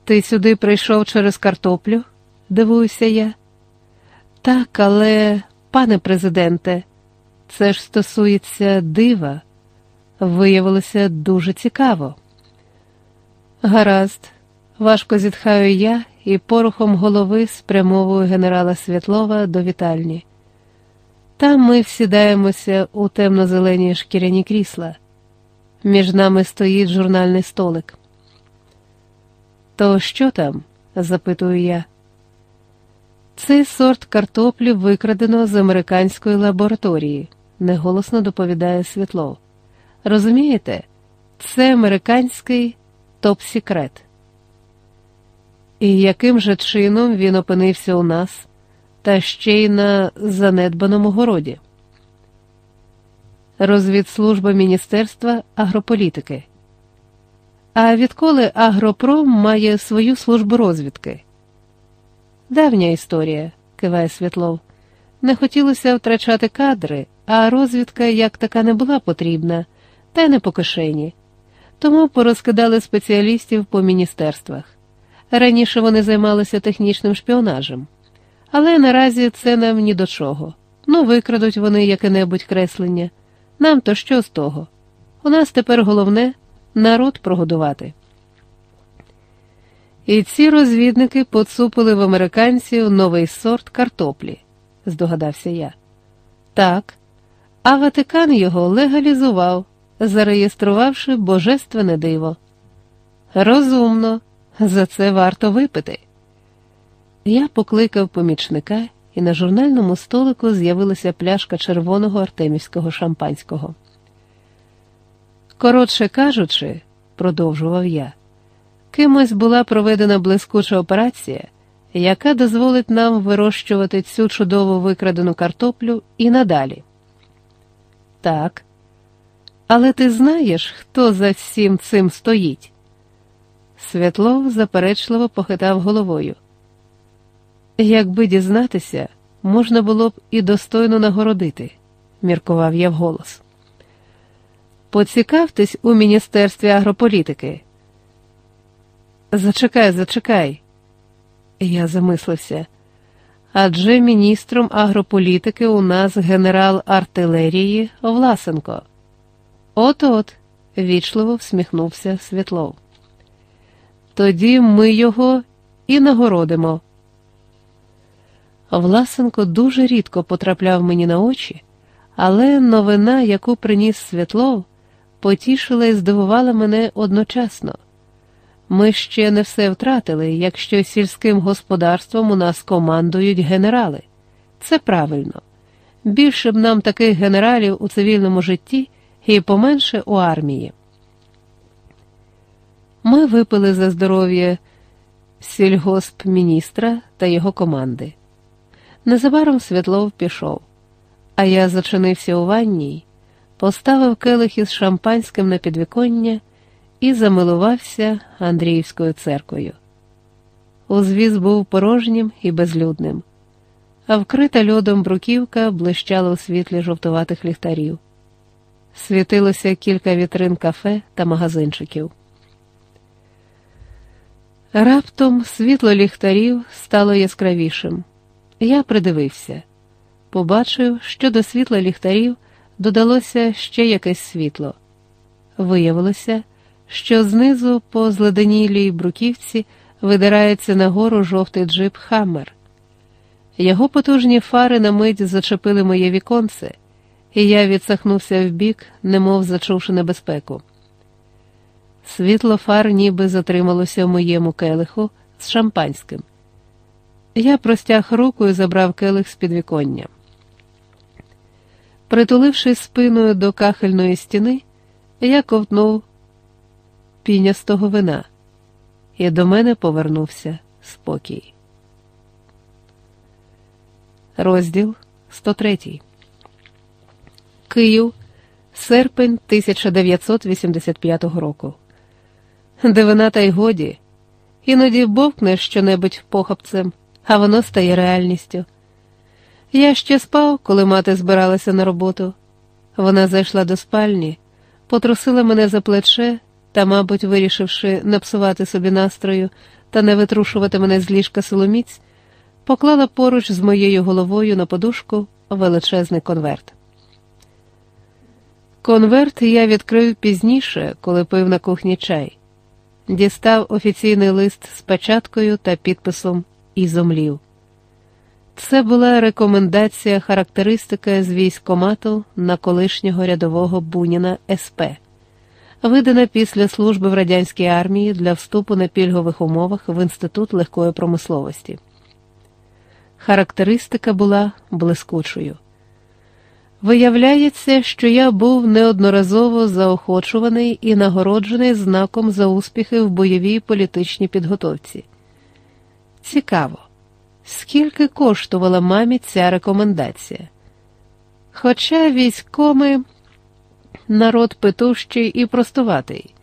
Ти сюди прийшов через картоплю? дивуюся я. Так, але, пане президенте, це ж стосується дива, виявилося дуже цікаво. Гаразд, важко зітхаю я і порухом голови спрямовую генерала Світлова до вітальні. Там ми всідаємося у темно-зелені шкіряні крісла. Між нами стоїть журнальний столик. То що там? запитую я. Цей сорт картоплі викрадено з американської лабораторії, неголосно доповідає Світлов. Розумієте, це американський топ-секрет. І яким же чином він опинився у нас, та ще й на занедбаному городі? розвідслужба Міністерства агрополітики. А відколи Агропром має свою службу розвідки? Давня історія, киває Світлов. Не хотілося втрачати кадри, а розвідка як така не була потрібна, та й не по кишені. Тому порозкидали спеціалістів по міністерствах. Раніше вони займалися технічним шпіонажем, але наразі це нам ні до чого. Ну, викрадуть вони яке-небудь креслення. Нам то що з того? У нас тепер головне народ прогодувати. І ці розвідники поцупили в американців новий сорт картоплі, здогадався я. Так, а Ватикан його легалізував, зареєструвавши божественне диво. Розумно, за це варто випити. Я покликав помічника, і на журнальному столику з'явилася пляшка червоного артемівського шампанського. Коротше кажучи, продовжував я, кимось була проведена блискуча операція, яка дозволить нам вирощувати цю чудову викрадену картоплю і надалі. Так. Але ти знаєш, хто за всім цим стоїть? Святлов заперечливо похитав головою. Якби дізнатися, можна було б і достойно нагородити, міркував я вголос. Поцікавтесь у Міністерстві агрополітики. Зачекай, зачекай, я замислився. Адже міністром агрополітики у нас генерал артилерії Власенко. От от, вічливо всміхнувся Світлов. Тоді ми його і нагородимо. Власенко дуже рідко потрапляв мені на очі, але новина, яку приніс Світлов, потішила і здивувала мене одночасно. Ми ще не все втратили, якщо сільським господарством у нас командують генерали. Це правильно. Більше б нам таких генералів у цивільному житті і поменше у армії. Ми випили за здоров'я сільгоспміністра та його команди. Незабаром Світлов пішов, а я зачинився у ванній, поставив келих із шампанським на підвіконня і замилувався Андріївською церквою. Узвіз був порожнім і безлюдним, а вкрита льодом бруківка блищала у світлі жовтуватих ліхтарів. Світилося кілька вітрин кафе та магазинчиків. Раптом світло ліхтарів стало яскравішим. Я придивився, побачив, що до світла ліхтарів додалося ще якесь світло. Виявилося, що знизу по зледенілій бруківці видирається нагору жовтий джип Хаммер. Його потужні фари на мить зачепили моє віконце, і я відсахнувся вбік, немов зачувши небезпеку. Світло фар ніби затрималося в моєму келиху з шампанським. Я простяг руку і забрав келих з підвіконня. Притулившись спиною до кахельної стіни, я ковтнув пінястого вина, і до мене повернувся спокій. Розділ 103 Київ, серпень 1985 року. Дивина та й годі. Іноді бовкнеш щонебудь похапцем, а воно стає реальністю. Я ще спав, коли мати збиралася на роботу. Вона зайшла до спальні, потрусила мене за плече та, мабуть, вирішивши не псувати собі настрою та не витрушувати мене з ліжка силоміць, поклала поруч з моєю головою на подушку величезний конверт. Конверт я відкрив пізніше, коли пив на кухні чай, дістав офіційний лист з печаткою та підписом і зомлів. Це була рекомендація характеристика з військомату на колишнього рядового Буніна СП видана після служби в радянській армії для вступу на пільгових умовах в Інститут легкої промисловості. Характеристика була блискучою. Виявляється, що я був неодноразово заохочуваний і нагороджений знаком за успіхи в бойовій політичній підготовці. Цікаво, скільки коштувала мамі ця рекомендація? Хоча військоми народ петущий і простуватий.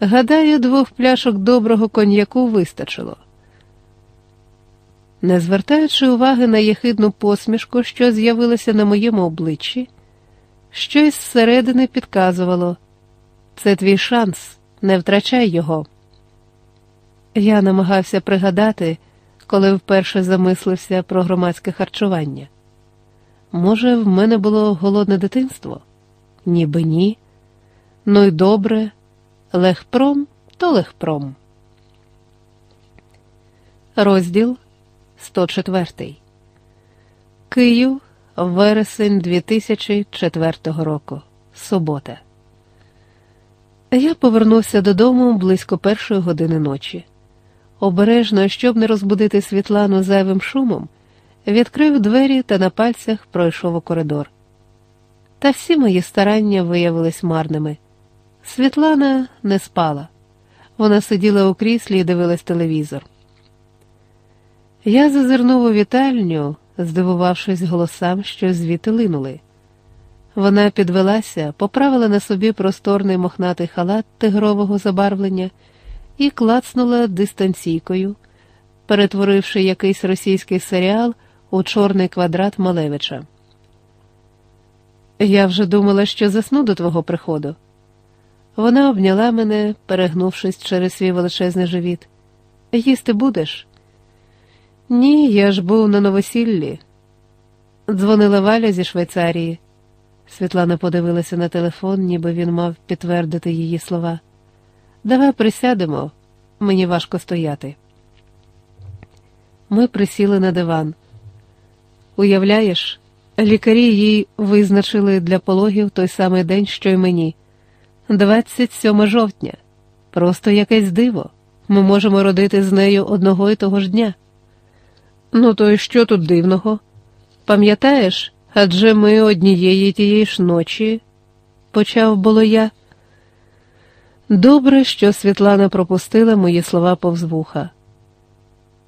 Гадаю, двох пляшок доброго коньяку вистачило. Не звертаючи уваги на єхидну посмішку, що з'явилася на моєму обличчі, щось зсередини підказувало це твій шанс, не втрачай його. Я намагався пригадати, коли вперше замислився про громадське харчування. Може, в мене було голодне дитинство? Ніби ні. Ну й добре, легпром то легпром. Розділ 104. Київ, вересень 2004 року. Субота. Я повернувся додому близько першої години ночі. Обережно, щоб не розбудити Світлану зайвим шумом, відкрив двері та на пальцях пройшов у коридор. Та всі мої старання виявились марними. Світлана не спала. Вона сиділа у кріслі і дивилась телевізор. Я зазирнув у вітальню, здивувавшись голосам, що звідти линули. Вона підвелася, поправила на собі просторний мохнатий халат тигрового забарвлення і клацнула дистанційкою, перетворивши якийсь російський серіал у чорний квадрат Малевича. Я вже думала, що засну до твого приходу. Вона обняла мене, перегнувшись через свій величезний живіт. Їсти будеш? Ні, я ж був на новосіллі. Дзвонила Валя зі Швейцарії. Світлана подивилася на телефон, ніби він мав підтвердити її слова. Давай присядемо, мені важко стояти. Ми присіли на диван. Уявляєш, лікарі їй визначили для пологів той самий день, що й мені 27 жовтня. Просто якесь диво. Ми можемо родити з нею одного і того ж дня. Ну, то й що тут дивного? Пам'ятаєш, адже ми однієї тієї ж ночі, почав було я. Добре, що Світлана пропустила мої слова повз вуха.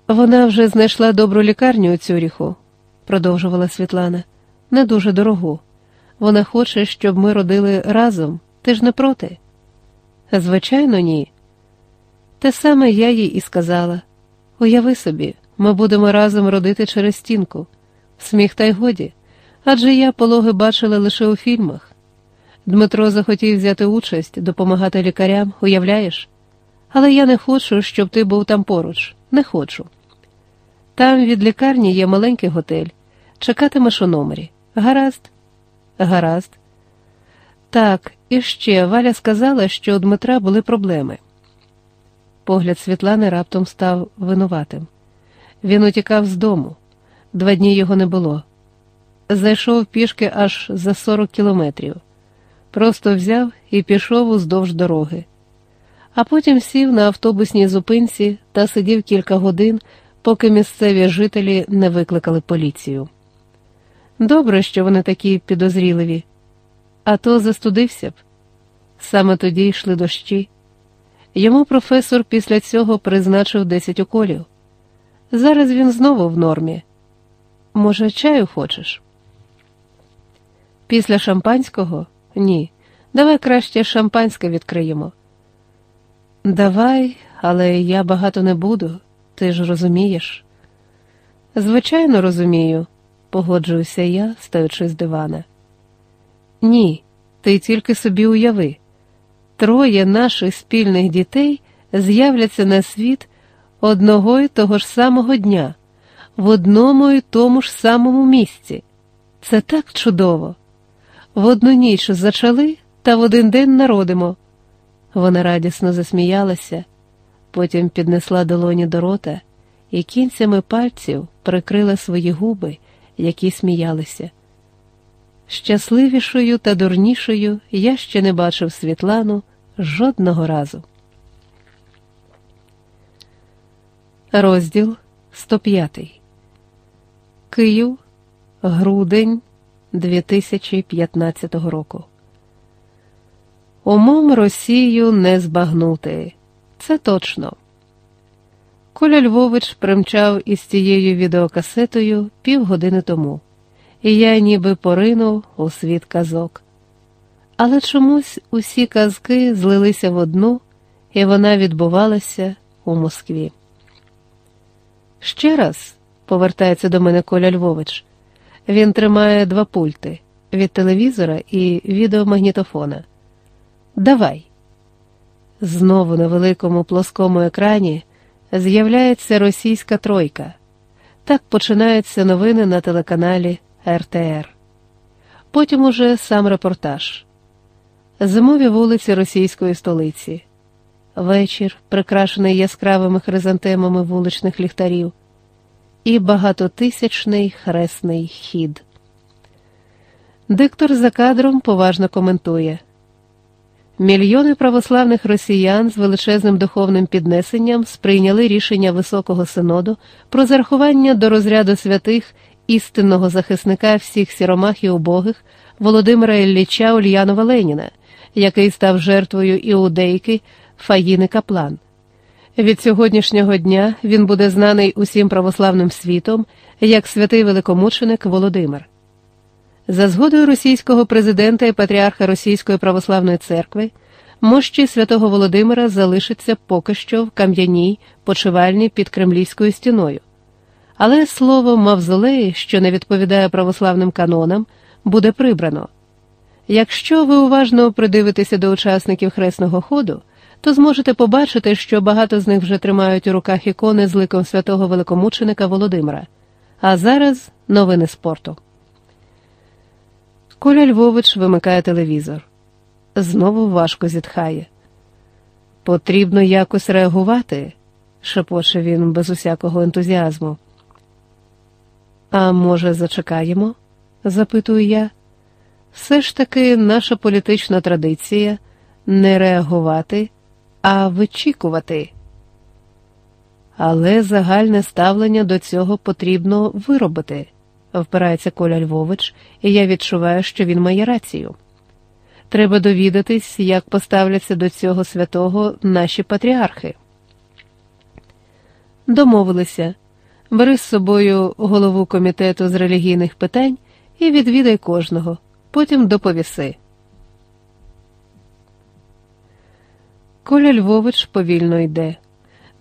Вона вже знайшла добру лікарню у Цюріху, продовжувала Світлана, не дуже дорогу. Вона хоче, щоб ми родили разом. Ти ж не проти? Звичайно, ні. Те саме я їй і сказала уяви собі, ми будемо разом родити через стінку. Сміх та й годі. Адже я пологи бачила лише у фільмах. Дмитро захотів взяти участь, допомагати лікарям, уявляєш? Але я не хочу, щоб ти був там поруч. Не хочу. Там від лікарні є маленький готель. Чекатимеш у номері. Гаразд? Гаразд. Так, і ще Валя сказала, що у Дмитра були проблеми. Погляд Світлани раптом став винуватим. Він утікав з дому. Два дні його не було. Зайшов пішки аж за 40 кілометрів. Просто взяв і пішов уздовж дороги. А потім сів на автобусній зупинці та сидів кілька годин, поки місцеві жителі не викликали поліцію. Добре, що вони такі підозріливі, а то застудився б. Саме тоді йшли дощі. Йому професор після цього призначив 10 уколів. Зараз він знову в нормі. Може, чаю хочеш? Після шампанського? Ні. Давай краще шампанське відкриємо. Давай, але я багато не буду, ти ж розумієш? Звичайно, розумію, погоджуюся я, стаючи з дивана. Ні, ти тільки собі уяви. Троє наших спільних дітей з'являться на світ одного й того ж самого дня, в одному і тому ж самому місці. Це так чудово. В одну ніч зачали та в один день народимо. Вона радісно засміялася, потім піднесла долоні до рота і кінцями пальців прикрила свої губи, які сміялися. Щасливішою та дурнішою я ще не бачив Світлану жодного разу. Розділ 105 Київ, грудень 2015 року. Умом Росію не збагнути. Це точно. Коля Львович примчав із цією відеокасетою півгодини тому, і я ніби поринув у світ казок. Але чомусь усі казки злилися в одну, і вона відбувалася у Москві. Ще раз повертається до мене Коля Львович. Він тримає два пульти від телевізора і відеомагнітофона. Давай. Знову на великому плоскому екрані з'являється російська тройка. Так починаються новини на телеканалі РТР. Потім уже сам репортаж. Зимові вулиці російської столиці. Вечір, прикрашений яскравими хризантемами вуличних ліхтарів, і багатотисячний хресний хід. Диктор за кадром поважно коментує. Мільйони православних росіян з величезним духовним піднесенням сприйняли рішення Високого Синоду про зарахування до розряду святих істинного захисника всіх сіромах і убогих Володимира Ілліча Ульянова Леніна, який став жертвою іудейки Фаїни Каплан. Від сьогоднішнього дня він буде знаний усім православним світом як святий великомученик Володимир. За згодою російського президента і патріарха Російської православної церкви, мощі святого Володимира залишаться поки що в кам'яній почивальні під кремлівською стіною. Але слово мавзолеї, що не відповідає православним канонам, буде прибрано. Якщо ви уважно придивитеся до учасників хресного ходу, то зможете побачити, що багато з них вже тримають у руках ікони з ликом святого великомученика Володимира. А зараз новини спорту. Коля Львович вимикає телевізор. Знову важко зітхає. Потрібно якось реагувати, шепоче він без усякого ентузіазму. А може, зачекаємо? запитую я. Все ж таки наша політична традиція не реагувати, а вичікувати. Але загальне ставлення до цього потрібно виробити впирається Коля Львович, і я відчуваю, що він має рацію. Треба довідатись, як поставляться до цього святого наші патріархи. Домовилися бери з собою голову комітету з релігійних питань і відвідай кожного, потім доповіси. Коля Львович повільно йде.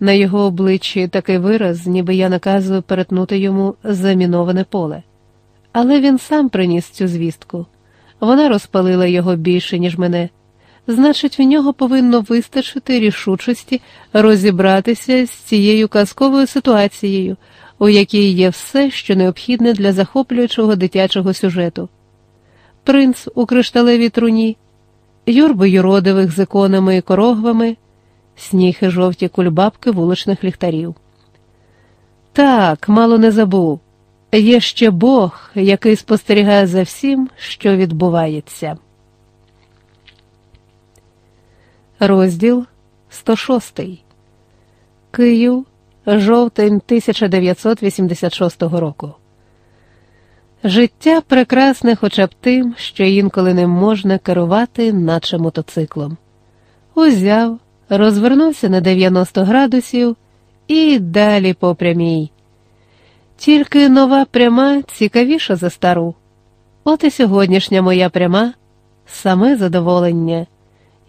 На його обличчі такий вираз, ніби я наказую перетнути йому заміноване поле. Але він сам приніс цю звістку. Вона розпалила його більше, ніж мене. Значить, в нього повинно вистачити рішучості розібратися з цією казковою ситуацією, у якій є все, що необхідне для захоплюючого дитячого сюжету. Принц у кришталевій труні, юрби юродивих з іконами і корогвами сніг і жовті кульбабки вуличних ліхтарів. Так, мало не забув. Є ще Бог, який спостерігає за всім, що відбувається. Розділ 106 Київ, жовтень 1986 року. Життя прекрасне хоча б тим, що інколи не можна керувати, наче мотоциклом. Узяв, розвернувся на 90 градусів і далі по прямій. Тільки нова пряма цікавіша за стару. От і сьогоднішня моя пряма саме задоволення.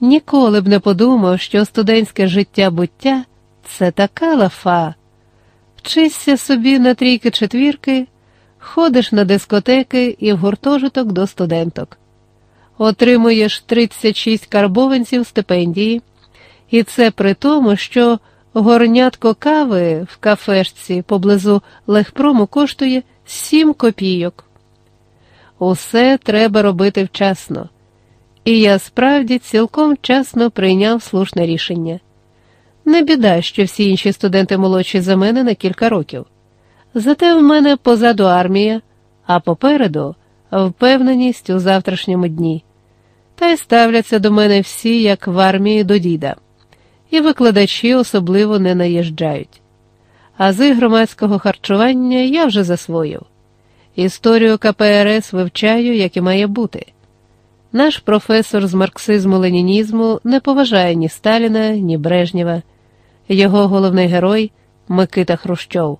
Ніколи б не подумав, що студентське життя буття це така лафа. Вчишся собі на трійки четвірки, ходиш на дискотеки і в гуртожиток до студенток. Отримуєш 36 карбованців стипендії. І це при тому, що горнятко кави в кафешці поблизу легпрому коштує 7 копійок. Усе треба робити вчасно. І я справді цілком вчасно прийняв слушне рішення. Не біда, що всі інші студенти молодші за мене на кілька років. Зате в мене позаду армія, а попереду впевненість у завтрашньому дні. Та й ставляться до мене всі, як в армії до діда і викладачі особливо не наїжджають. Ази громадського харчування я вже засвоїв. Історію КПРС вивчаю, як і має бути. Наш професор з марксизму ленінізму не поважає ні Сталіна, ні Брежнєва. Його головний герой Микита Хрущов.